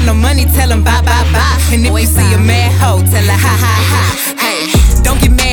If he ain't talking about no money, tell him bye bye bye. And if you see a mad hoe, tell her ha ha ha. Hey, don't get mad,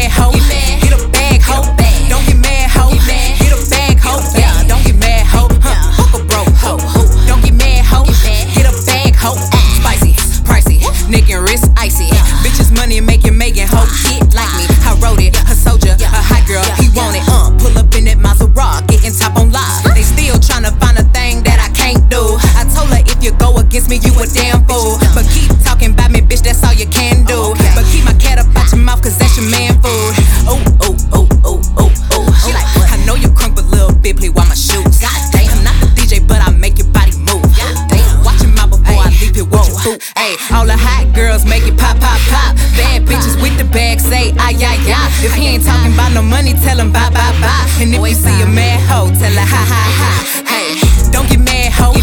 little bit, play while my shoes. God damn, I'm not the DJ, but I make your body move. God damn, watch your mouth before I leave it with your food. Hey, all the hot girls make it pop, pop, pop. Bad bitches with the bag say, ay, ay, ay. If he ain't talking about no money, tell him bye, bye, bye. And if you see a mad hoe, tell her ha, ha, ha. Hey, don't get mad, hoe.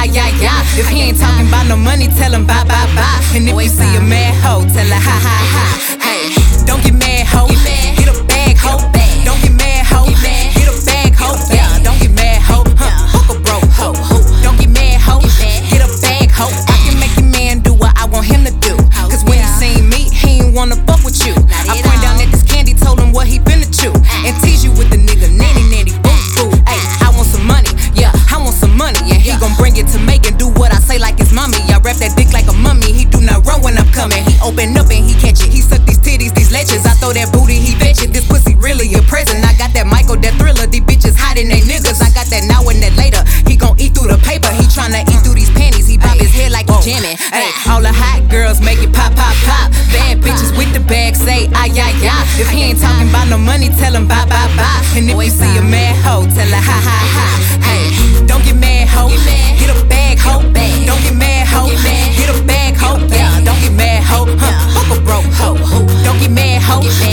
Bag say, ay, ay, ay. If he ain't talking about no money, tell him bye, bye, bye. And if you see a mad hoe, tell her ha, ha, open up and he catch it. He suck these titties, these leches. I throw that booty, he fetch it. This pussy really a present. I got that Michael, that thriller. These bitches hiding they niggas. I got that now and that later. He gon' eat through the paper. He tryna eat through these panties. He bob his head like he jamming. Hey, all the hot girls make it pop, pop, pop. Bad bitches with the bag say, ay, ay, ay. If he ain't talking about no money, tell him bye, bye, bye. And if you see Don't